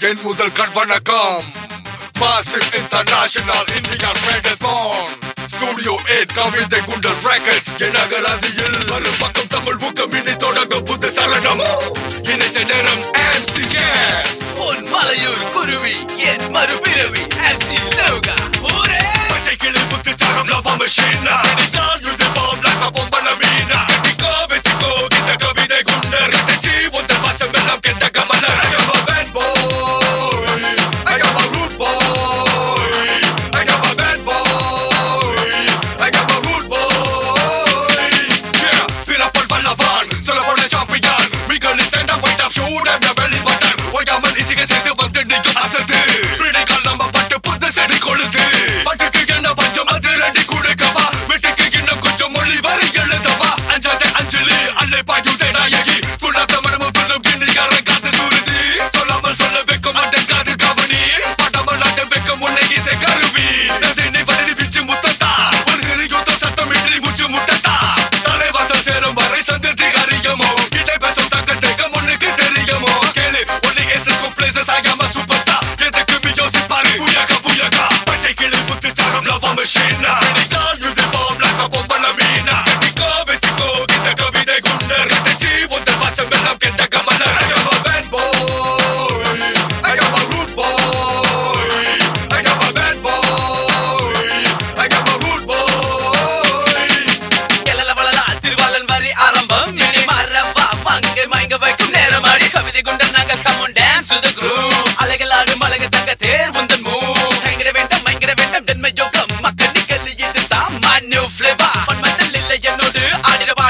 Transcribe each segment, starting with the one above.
தென் முதல் கண் வணக்கம் பாசிட் இன்டர்நேஷனல் இந்தியன் மேகத்தான் ஸ்டுடியோ எயிட் கவிதை குண்டல் ரேக்கெட்ஸ் எனகராதியில் மறுபக்கம் தமிழ் புக்கம் இனி தொடங்க புது சரணம் இணைச நேரம் உன் மலையூர் குருவி என் மறுபிறவி எம்சி லோகா. ஊரே! பச்சை கிளி புத்து சாரம் லவா மிஷினா places I got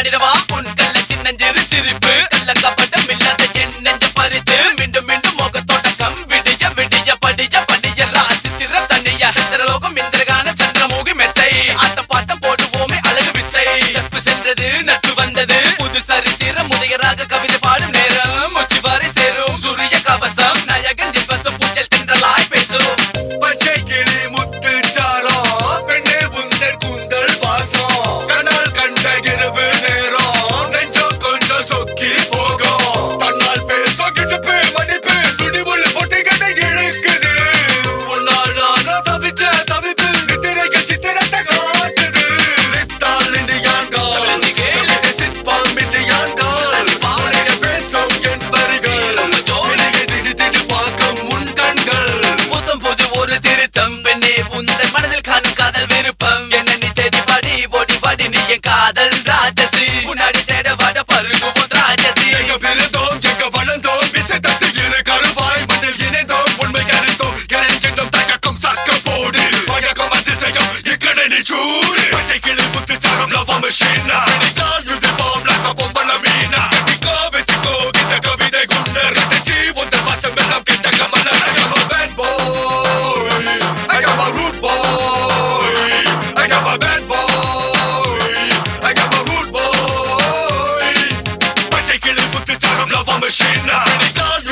ஆடிடவா பொண்ணுக்கல்ல சின்னஞ்சிறு சிரிப்பு. love a machine. Pretty girl,